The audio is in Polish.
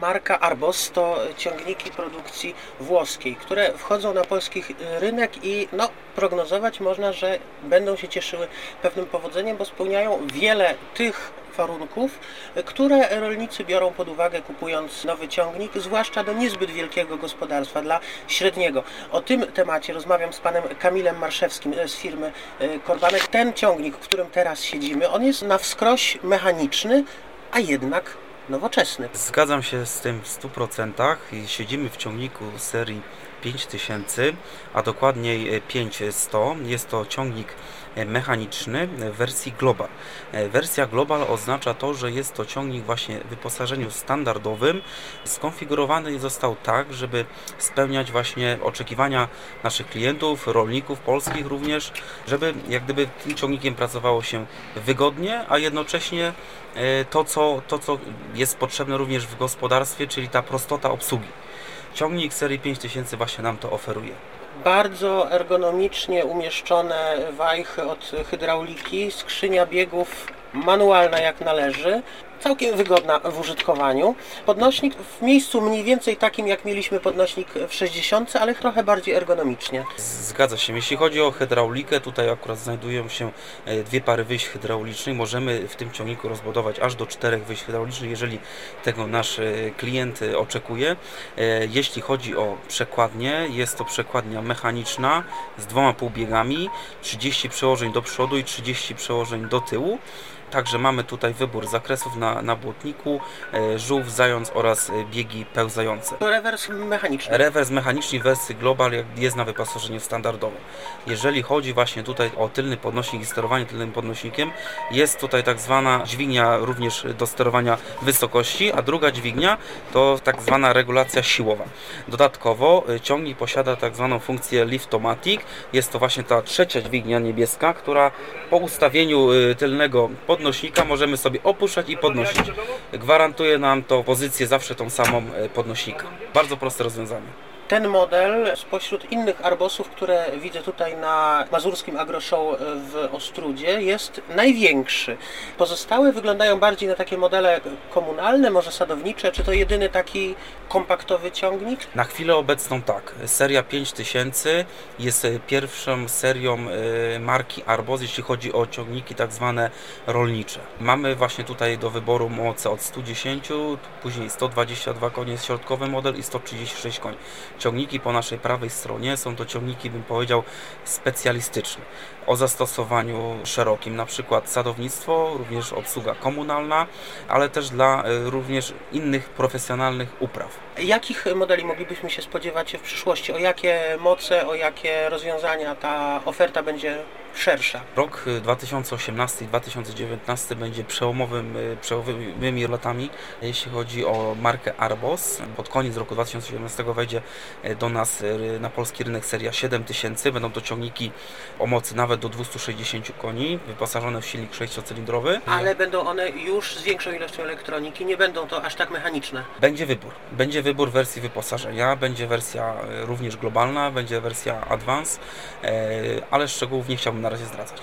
Marka Arbos to ciągniki produkcji włoskiej, które wchodzą na polski rynek i no, prognozować można, że będą się cieszyły pewnym powodzeniem, bo spełniają wiele tych warunków, które rolnicy biorą pod uwagę kupując nowy ciągnik, zwłaszcza do niezbyt wielkiego gospodarstwa, dla średniego. O tym temacie rozmawiam z panem Kamilem Marszewskim z firmy e, Korbanek. Ten ciągnik, w którym teraz siedzimy, on jest na wskroś mechaniczny, a jednak nowoczesny. Zgadzam się z tym w 100% i siedzimy w ciągniku serii 5000, a dokładniej 5100. Jest to ciągnik mechaniczny w wersji Global. Wersja Global oznacza to, że jest to ciągnik właśnie w wyposażeniu standardowym. Skonfigurowany został tak, żeby spełniać właśnie oczekiwania naszych klientów, rolników polskich również, żeby jak gdyby tym ciągnikiem pracowało się wygodnie, a jednocześnie e, to co, to, co jest potrzebne również w gospodarstwie, czyli ta prostota obsługi. Ciągnik serii 5000 właśnie nam to oferuje. Bardzo ergonomicznie umieszczone wajchy od hydrauliki, skrzynia biegów manualna jak należy, całkiem wygodna w użytkowaniu. Podnośnik w miejscu mniej więcej takim jak mieliśmy podnośnik w 60, ale trochę bardziej ergonomicznie. Zgadza się. Jeśli chodzi o hydraulikę, tutaj akurat znajdują się e, dwie pary wyjść hydraulicznych. Możemy w tym ciągniku rozbudować aż do czterech wyjść hydraulicznych, jeżeli tego nasz e, klient e, oczekuje. Jeśli chodzi o przekładnię, jest to przekładnia mechaniczna z dwoma półbiegami, 30 przełożeń do przodu i 30 przełożeń do tyłu. Także mamy tutaj wybór zakresów na, na błotniku, e, żółw, zając oraz e, biegi pełzające. To rewers mechaniczny. Rewers mechaniczny w wersji Global jest na wyposażeniu standardowym. Jeżeli chodzi właśnie tutaj o tylny podnośnik i sterowanie tylnym podnośnikiem, jest tutaj tak zwana dźwignia również do sterowania wysokości, a druga dźwignia to tak zwana regulacja siłowa. Dodatkowo e, ciągnik posiada tak zwaną funkcję Liftomatic. Jest to właśnie ta trzecia dźwignia niebieska, która po ustawieniu tylnego podnośnika podnośnika możemy sobie opuszczać i podnosić. Gwarantuje nam to pozycję zawsze tą samą e, podnośnika. Bardzo proste rozwiązanie. Ten model spośród innych arbosów, które widzę tutaj na Mazurskim Agro Show w Ostrudzie, jest największy. Pozostałe wyglądają bardziej na takie modele komunalne, może sadownicze. Czy to jedyny taki kompaktowy ciągnik? Na chwilę obecną tak. Seria 5000 jest pierwszą serią e, marki Arbos, jeśli chodzi o ciągniki tak zwane rolnicze. Mamy właśnie tutaj do wyboru moce od 110, później 122 konie jest środkowy model i 136 koni. Ciągniki po naszej prawej stronie są to ciągniki, bym powiedział, specjalistyczne o zastosowaniu szerokim, na przykład sadownictwo, również obsługa komunalna, ale też dla e, również innych profesjonalnych upraw. Jakich modeli moglibyśmy się spodziewać w przyszłości? O jakie moce, o jakie rozwiązania ta oferta będzie szersza? Rok 2018 i 2019 będzie przełomowym, e, przełomowymi latami, jeśli chodzi o markę Arbos. Pod koniec roku 2017 wejdzie e, do nas na polski rynek seria 7000. Będą to ciągniki o mocy nawet do 260 koni, wyposażone w silnik sześciocylindrowy. Ale będą one już z większą ilością elektroniki, nie będą to aż tak mechaniczne. Będzie wybór. Będzie wybór wersji wyposażenia, będzie wersja również globalna, będzie wersja Advance, e, ale szczegółów nie chciałbym na razie zdradzać.